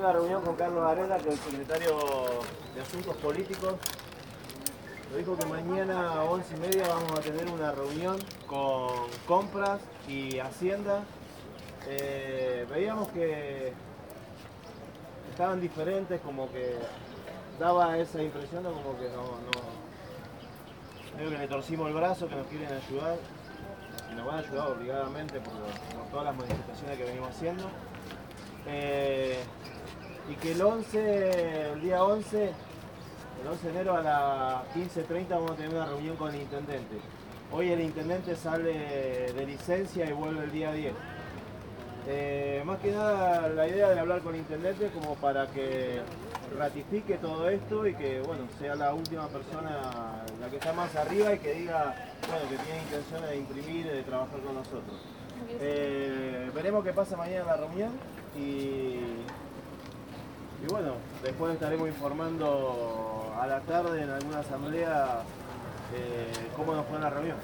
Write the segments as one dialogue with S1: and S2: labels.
S1: una reunión con Carlos Arena, que es el secretario de Asuntos Políticos. Nos dijo que mañana a 11 y media vamos a tener una reunión con compras y Hacienda. Eh, veíamos que estaban diferentes, como que daba esa impresión de como que no, no, medio que le torcimos el brazo, que nos quieren ayudar y nos van a ayudar obligadamente por, por todas las manifestaciones que venimos haciendo. Eh, y que el 11, el día 11, el 11 de enero a las 15.30 vamos a tener una reunión con el intendente. Hoy el intendente sale de licencia y vuelve el día 10. Eh, más que nada la idea de hablar con el intendente como para que ratifique todo esto y que bueno sea la última persona la que está más arriba y que diga bueno que tiene intenciones de imprimir y de trabajar con nosotros. Eh, veremos qué pasa mañana en la reunión y, y bueno, después estaremos informando a la tarde en alguna asamblea eh, cómo nos fue la reunión.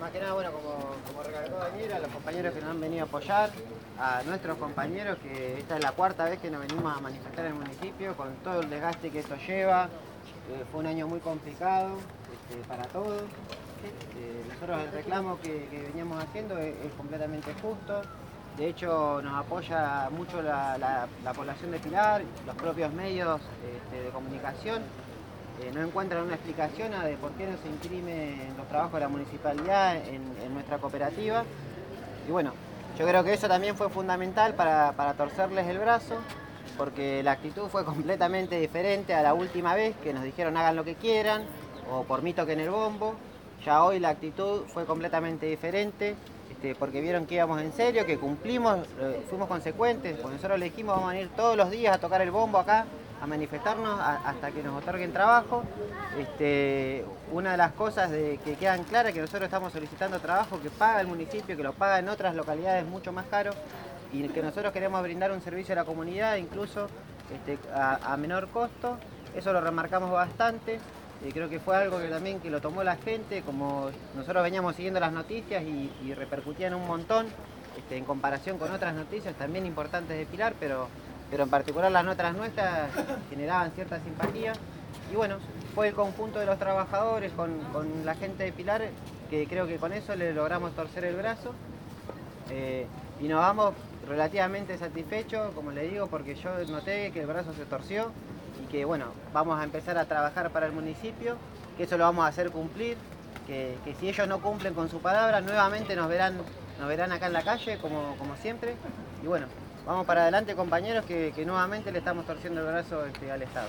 S2: Más que nada, bueno, como, como recalcó Daniel, a los compañeros que nos han venido a apoyar, a nuestros compañeros que esta es la cuarta vez que nos venimos a manifestar en el municipio con todo el desgaste que esto lleva. Eh, fue un año muy complicado este, para todos. Eh, nosotros el reclamo que, veníamos haciendo es completamente justo. De hecho, nos apoya mucho la, la- la población de Pilar, los propios medios este, de comunicación. Eh, no encuentran una explicación de por qué no se imprimen los trabajos de la municipalidad en, en nuestra cooperativa. Y bueno, yo creo que eso también fue fundamental para, para torcerles el brazo, porque la actitud fue completamente diferente a la última vez que nos dijeron hagan lo que quieran, o por mí toquen el bombo. Ya hoy la actitud fue completamente diferente, este, porque vieron que íbamos en serio, que cumplimos, eh, fuimos consecuentes, nosotros le dijimos vamos a venir todos los días a tocar el bombo acá, a manifestarnos hasta que nos otorguen trabajo. Este, una de las cosas que quedan claras es que nosotros estamos solicitando trabajo que paga el municipio, que lo paga en otras localidades mucho más caro y que nosotros queremos brindar un servicio a la comunidad incluso este, a menor costo. Eso lo remarcamos bastante. Creo que fue algo que también que lo tomó la gente, como nosotros veníamos siguiendo las noticias y, y repercutían un montón este, en comparación con otras noticias también importantes de Pilar, pero, pero en particular las notas nuestras generaban cierta simpatía. Y bueno, fue el conjunto de los trabajadores con, con la gente de Pilar que creo que con eso le logramos torcer el brazo. Eh, y nos vamos relativamente satisfechos, como le digo, porque yo noté que el brazo se torció y que bueno, vamos a empezar a trabajar para el municipio, que eso lo vamos a hacer cumplir, que, que si ellos no cumplen con su palabra, nuevamente nos verán, nos verán acá en la calle, como, como siempre, y bueno, vamos para adelante compañeros, que, que nuevamente le estamos torciendo el brazo este, al Estado.